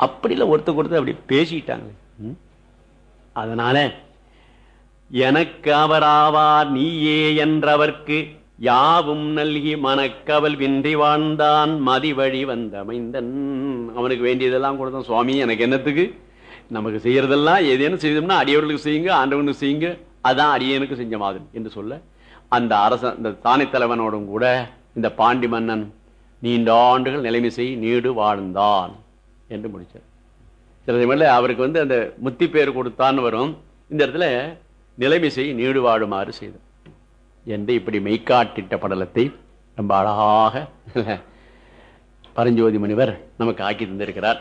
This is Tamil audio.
அப்படில ஒருத்த கொடுத்து அப்படி பேசிட்டாங்க ம்? அதனால எனக்கு அவராவார் நீயே என்றவர்க்கு யாவும் நல்கி மனக்கவல் வின்றி வாழ்ந்தான் மதிவழி வந்தமைந்தன். அவனுக்கு வேண்டியதெல்லாம் கொடுத்தான் சுவாமி எனக்கு என்னத்துக்கு? நமக்கு செய்யறதெல்லாம் ஏதேனும் செய்தோம்னா அடியவர்களுக்கு செய்யுங்க ஆண்டவனுக்கு செய்யுங்க அதான் அடியனுக்கு செஞ்ச மாதிரி என்று சொல்ல அந்த அரச இந்த தானை தலைவனோடும் கூட இந்த பாண்டி மன்னன் நீண்ட ஆண்டுகள் நிலைமை செய் நீடு வாழ்ந்தான். என்று முடிச்சார். சில சமயங்களில் அவருக்கு வந்து அந்த முத்தி பேர் கொடுத்தான்னு வரும். இந்த இடத்துல நிலைமை நீடு வாழுமாறு செய்தார். என்று இப்படி மெய்க்காட்டிட்ட படலத்தை ரொம்ப அழகாக பரஞ்சோதி முனிவர் நமக்கு ஆக்கி தந்திருக்கிறார்.